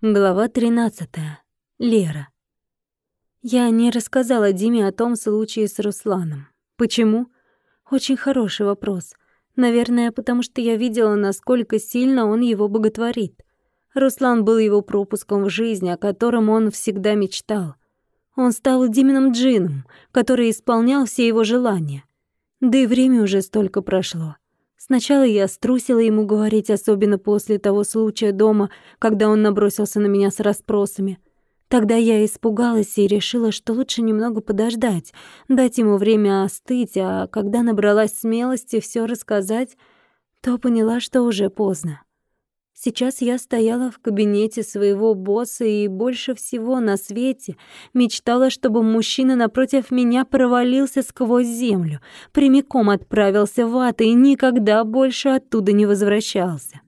Глава 13. Лера. Я не рассказала Диме о том случае с Русланом. Почему? Очень хороший вопрос. Наверное, потому что я видела, насколько сильно он его боготворит. Руслан был его пропуском в жизнь, о котором он всегда мечтал. Он стал Диминым джином, который исполнял все его желания. Да и время уже столько прошло. Сначала я струсила ему говорить, особенно после того случая дома, когда он набросился на меня с расспросами. Тогда я испугалась и решила, что лучше немного подождать, дать ему время остыть, а когда набралась смелости все рассказать, то поняла, что уже поздно. Сейчас я стояла в кабинете своего босса и больше всего на свете мечтала, чтобы мужчина напротив меня провалился сквозь землю, прямиком отправился в ад и никогда больше оттуда не возвращался.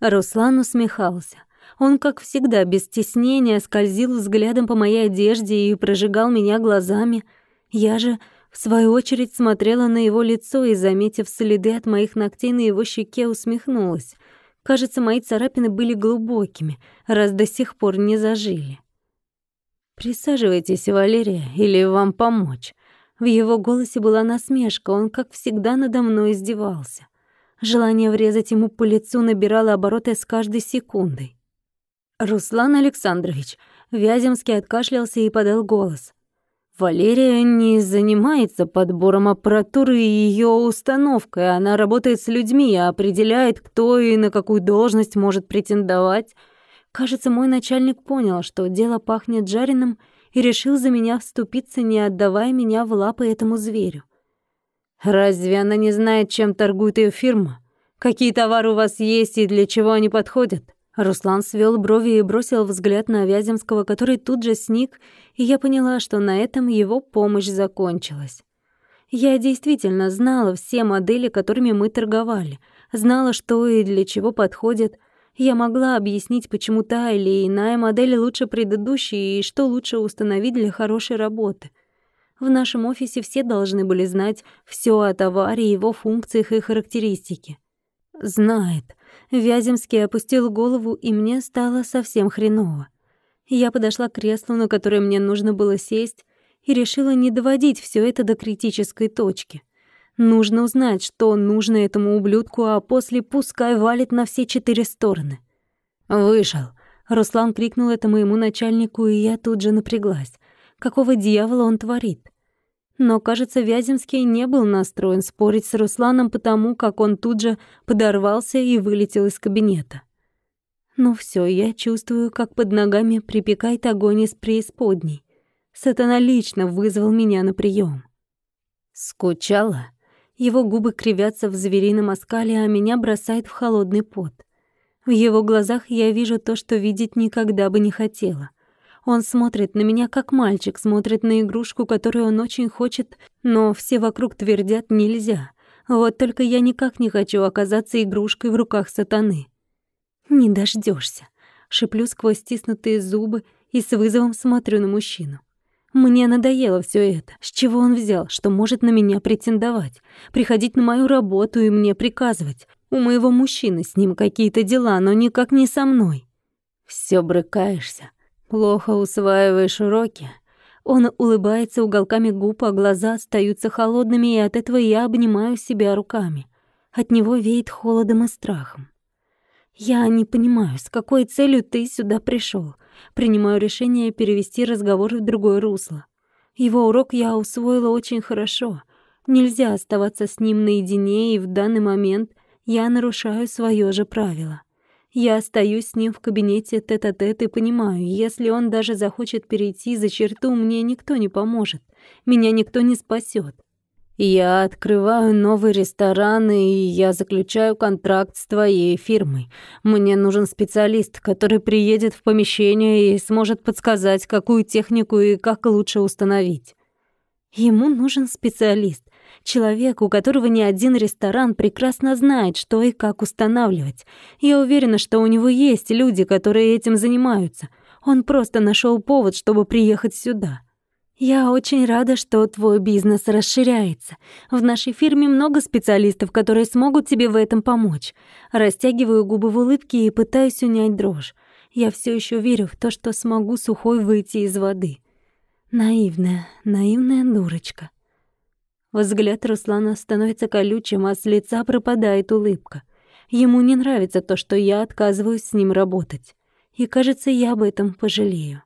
Руслан усмехался. Он, как всегда, без стеснения скользил взглядом по моей одежде и прожигал меня глазами. Я же, в свою очередь, смотрела на его лицо и, заметив следы от моих ногтей на его щеке, усмехнулась — Кажется, мои царапины были глубокими, раз до сих пор не зажили. «Присаживайтесь, Валерия, или вам помочь?» В его голосе была насмешка, он, как всегда, надо мной издевался. Желание врезать ему по лицу набирало обороты с каждой секундой. «Руслан Александрович», Вяземский откашлялся и подал голос. Валерия не занимается подбором аппаратуры и ее установкой. Она работает с людьми, определяет, кто и на какую должность может претендовать. Кажется, мой начальник понял, что дело пахнет жареным, и решил за меня вступиться, не отдавая меня в лапы этому зверю. Разве она не знает, чем торгует ее фирма? Какие товары у вас есть и для чего они подходят? Руслан свел брови и бросил взгляд на Вяземского, который тут же сник, и я поняла, что на этом его помощь закончилась. Я действительно знала все модели, которыми мы торговали, знала, что и для чего подходит. Я могла объяснить, почему та или иная модель лучше предыдущей и что лучше установить для хорошей работы. В нашем офисе все должны были знать все о товаре, его функциях и характеристике. Знает. Вяземский опустил голову, и мне стало совсем хреново. Я подошла к креслу, на которое мне нужно было сесть, и решила не доводить все это до критической точки. Нужно узнать, что нужно этому ублюдку, а после пускай валит на все четыре стороны. «Вышел!» — Руслан крикнул это моему начальнику, и я тут же напряглась. Какого дьявола он творит? Но, кажется, Вяземский не был настроен спорить с Русланом, потому как он тут же подорвался и вылетел из кабинета. Ну все, я чувствую, как под ногами припекает огонь из преисподней. Сатана лично вызвал меня на прием. Скучала. Его губы кривятся в зверином оскале, а меня бросает в холодный пот. В его глазах я вижу то, что видеть никогда бы не хотела. Он смотрит на меня, как мальчик смотрит на игрушку, которую он очень хочет, но все вокруг твердят «нельзя». Вот только я никак не хочу оказаться игрушкой в руках сатаны. «Не дождешься, шиплю сквозь стиснутые зубы и с вызовом смотрю на мужчину. Мне надоело все это. С чего он взял, что может на меня претендовать, приходить на мою работу и мне приказывать? У моего мужчины с ним какие-то дела, но никак не со мной. Все брыкаешься, Плохо усваиваешь уроки. Он улыбается уголками губ, а глаза остаются холодными, и от этого я обнимаю себя руками. От него веет холодом и страхом. Я не понимаю, с какой целью ты сюда пришел. Принимаю решение перевести разговор в другое русло. Его урок я усвоила очень хорошо. Нельзя оставаться с ним наедине, и в данный момент я нарушаю свое же правило. Я остаюсь с ним в кабинете тет-а-тет -тет и понимаю, если он даже захочет перейти за черту, мне никто не поможет, меня никто не спасет. Я открываю новый ресторан, и я заключаю контракт с твоей фирмой. Мне нужен специалист, который приедет в помещение и сможет подсказать, какую технику и как лучше установить. Ему нужен специалист. Человек, у которого ни один ресторан прекрасно знает, что и как устанавливать. Я уверена, что у него есть люди, которые этим занимаются. Он просто нашел повод, чтобы приехать сюда. Я очень рада, что твой бизнес расширяется. В нашей фирме много специалистов, которые смогут тебе в этом помочь. Растягиваю губы в улыбке и пытаюсь унять дрожь. Я все еще верю в то, что смогу сухой выйти из воды. Наивная, наивная дурочка. Взгляд Руслана становится колючим, а с лица пропадает улыбка. Ему не нравится то, что я отказываюсь с ним работать. И, кажется, я об этом пожалею.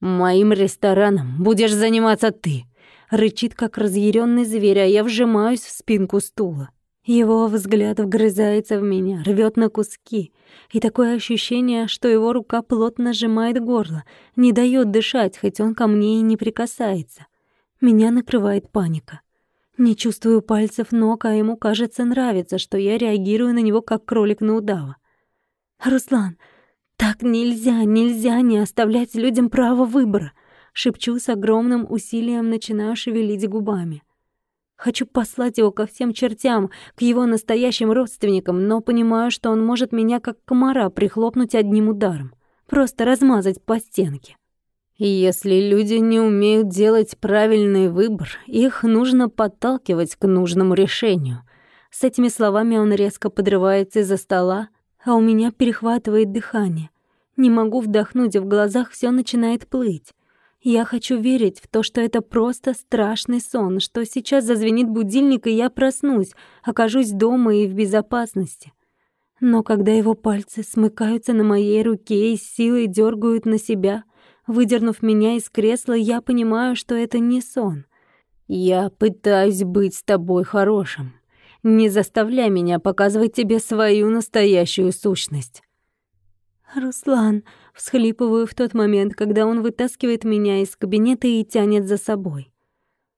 «Моим рестораном будешь заниматься ты!» Рычит, как разъяренный зверь, а я вжимаюсь в спинку стула. Его взгляд вгрызается в меня, рвет на куски. И такое ощущение, что его рука плотно сжимает горло, не дает дышать, хоть он ко мне и не прикасается. Меня накрывает паника. Не чувствую пальцев ног, а ему, кажется, нравится, что я реагирую на него, как кролик на удава. «Руслан, так нельзя, нельзя не оставлять людям право выбора!» Шепчу с огромным усилием, начинаю шевелить губами. Хочу послать его ко всем чертям, к его настоящим родственникам, но понимаю, что он может меня как комара прихлопнуть одним ударом. Просто размазать по стенке. И если люди не умеют делать правильный выбор, их нужно подталкивать к нужному решению. С этими словами он резко подрывается из-за стола, а у меня перехватывает дыхание. Не могу вдохнуть, в глазах все начинает плыть. Я хочу верить в то, что это просто страшный сон, что сейчас зазвенит будильник, и я проснусь, окажусь дома и в безопасности. Но когда его пальцы смыкаются на моей руке и силой дергают на себя, выдернув меня из кресла, я понимаю, что это не сон. Я пытаюсь быть с тобой хорошим. Не заставляй меня показывать тебе свою настоящую сущность. Руслан, всхлипываю в тот момент, когда он вытаскивает меня из кабинета и тянет за собой.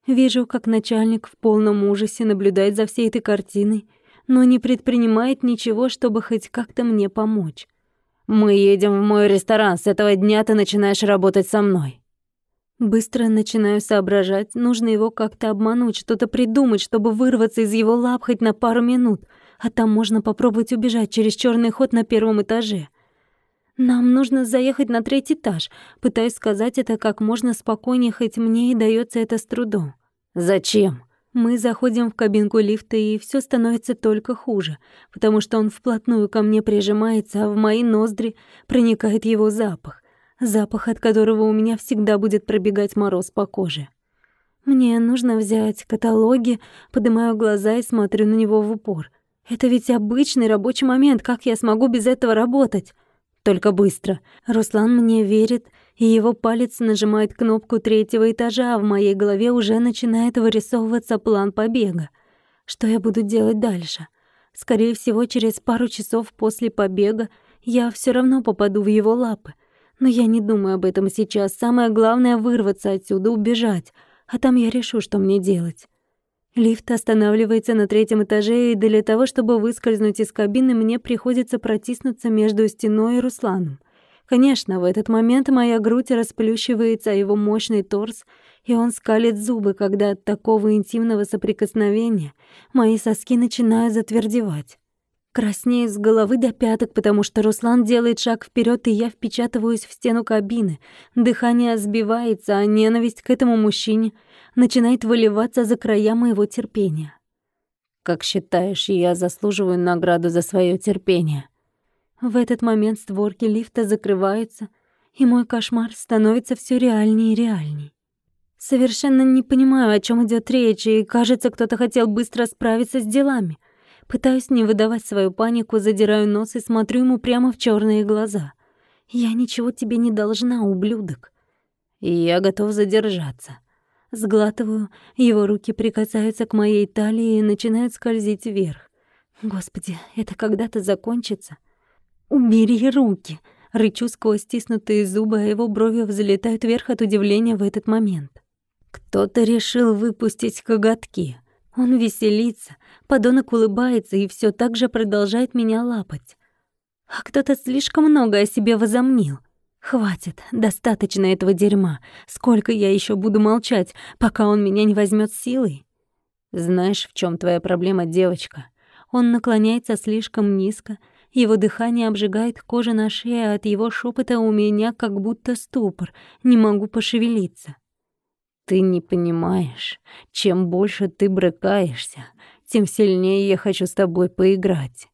Вижу, как начальник в полном ужасе наблюдает за всей этой картиной, но не предпринимает ничего, чтобы хоть как-то мне помочь. Мы едем в мой ресторан. С этого дня ты начинаешь работать со мной. Быстро начинаю соображать, нужно его как-то обмануть, что-то придумать, чтобы вырваться из его лап хоть на пару минут, а там можно попробовать убежать через черный ход на первом этаже. «Нам нужно заехать на третий этаж», пытаюсь сказать это как можно спокойнее, хоть мне и дается это с трудом. «Зачем?» Мы заходим в кабинку лифта, и все становится только хуже, потому что он вплотную ко мне прижимается, а в мои ноздри проникает его запах. Запах, от которого у меня всегда будет пробегать мороз по коже. Мне нужно взять каталоги, поднимаю глаза и смотрю на него в упор. Это ведь обычный рабочий момент, как я смогу без этого работать? Только быстро. Руслан мне верит, и его палец нажимает кнопку третьего этажа, а в моей голове уже начинает вырисовываться план побега. Что я буду делать дальше? Скорее всего, через пару часов после побега я все равно попаду в его лапы. Но я не думаю об этом сейчас. Самое главное — вырваться отсюда, убежать. А там я решу, что мне делать. Лифт останавливается на третьем этаже, и для того, чтобы выскользнуть из кабины, мне приходится протиснуться между стеной и Русланом. Конечно, в этот момент моя грудь расплющивается, а его мощный торс, и он скалит зубы, когда от такого интимного соприкосновения мои соски начинают затвердевать. Краснею с головы до пяток, потому что Руслан делает шаг вперед, и я впечатываюсь в стену кабины. Дыхание сбивается, а ненависть к этому мужчине начинает выливаться за края моего терпения. «Как считаешь, я заслуживаю награду за свое терпение?» В этот момент створки лифта закрываются, и мой кошмар становится все реальнее и реальней. Совершенно не понимаю, о чем идет речь, и кажется, кто-то хотел быстро справиться с делами. Пытаюсь не выдавать свою панику, задираю нос и смотрю ему прямо в черные глаза. «Я ничего тебе не должна, ублюдок». И я готов задержаться. Сглатываю, его руки прикасаются к моей талии и начинают скользить вверх. Господи, это когда-то закончится. «Убери руки!» Рычу сквозь стиснутые зубы, а его брови взлетают вверх от удивления в этот момент. Кто-то решил выпустить коготки. Он веселится, подонок улыбается и все так же продолжает меня лапать. А кто-то слишком много о себе возомнил. Хватит, достаточно этого дерьма. Сколько я еще буду молчать, пока он меня не возьмет силой? Знаешь, в чем твоя проблема, девочка? Он наклоняется слишком низко, его дыхание обжигает кожу на шее, а от его шепота у меня как будто ступор, не могу пошевелиться. Ты не понимаешь, чем больше ты брыкаешься, тем сильнее я хочу с тобой поиграть.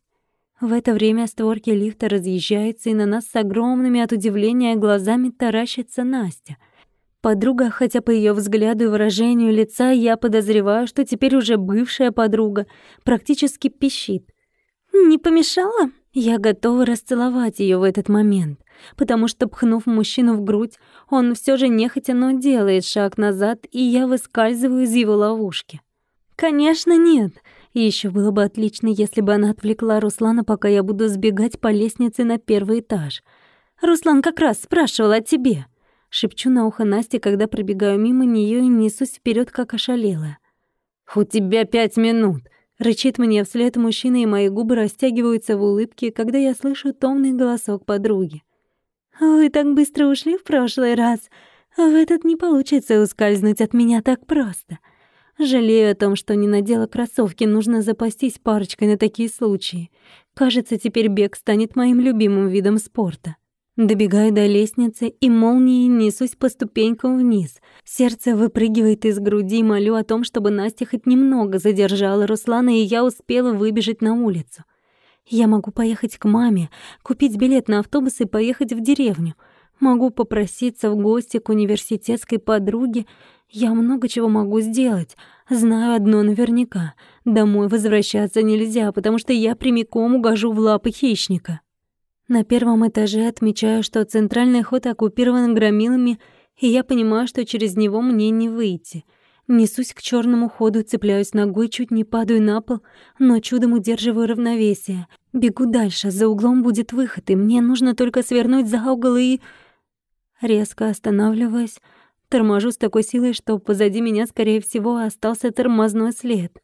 В это время створки лифта разъезжаются, и на нас с огромными от удивления глазами таращится Настя. Подруга, хотя по ее взгляду и выражению лица я подозреваю, что теперь уже бывшая подруга, практически пищит. «Не помешала?» Я готова расцеловать ее в этот момент, потому что, пхнув мужчину в грудь, он все же нехотя, но делает шаг назад, и я выскальзываю из его ловушки. «Конечно нет!» И еще было бы отлично, если бы она отвлекла Руслана, пока я буду сбегать по лестнице на первый этаж. «Руслан как раз спрашивал о тебе!» Шепчу на ухо Насте, когда пробегаю мимо нее и несусь вперед, как ошалелая. «У тебя пять минут!» Рычит мне вслед мужчина, и мои губы растягиваются в улыбке, когда я слышу томный голосок подруги. «Вы так быстро ушли в прошлый раз. В этот не получится ускользнуть от меня так просто. Жалею о том, что не надела кроссовки, нужно запастись парочкой на такие случаи. Кажется, теперь бег станет моим любимым видом спорта». Добегаю до лестницы и молнией несусь по ступенькам вниз. Сердце выпрыгивает из груди, молю о том, чтобы Настя хоть немного задержала Руслана, и я успела выбежать на улицу. Я могу поехать к маме, купить билет на автобус и поехать в деревню. Могу попроситься в гости к университетской подруге. Я много чего могу сделать. Знаю одно наверняка. Домой возвращаться нельзя, потому что я прямиком угожу в лапы хищника. На первом этаже отмечаю, что центральный ход оккупирован громилами, и я понимаю, что через него мне не выйти. Несусь к черному ходу, цепляюсь ногой, чуть не падаю на пол, но чудом удерживаю равновесие. Бегу дальше, за углом будет выход, и мне нужно только свернуть за угол и... Резко останавливаясь, торможу с такой силой, что позади меня, скорее всего, остался тормозной след.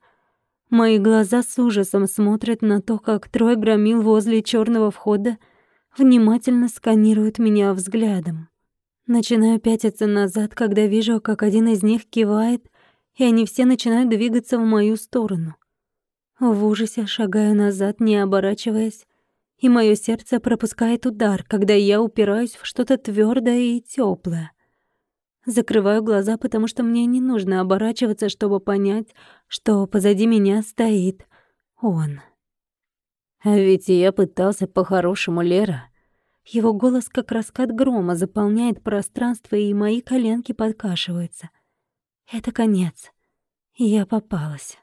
Мои глаза с ужасом смотрят на то, как трое громил возле черного входа внимательно сканируют меня взглядом. Начинаю пятиться назад, когда вижу, как один из них кивает, и они все начинают двигаться в мою сторону. В ужасе шагаю назад, не оборачиваясь, и моё сердце пропускает удар, когда я упираюсь в что-то твёрдое и тёплое. Закрываю глаза, потому что мне не нужно оборачиваться, чтобы понять, что позади меня стоит он. А ведь я пытался по-хорошему, Лера. Его голос, как раскат грома, заполняет пространство, и мои коленки подкашиваются. Это конец. Я попалась.